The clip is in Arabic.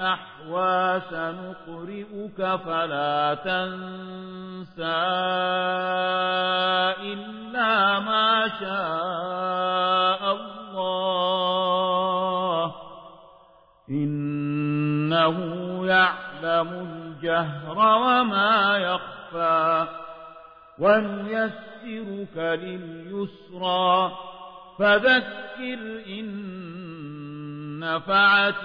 أحوى سنقرئك فلا تنسى إلا ما شاء الله. إنه يعلم الجهر وما يخفى. ونيسرك لليسرى. فذكر إن نفعت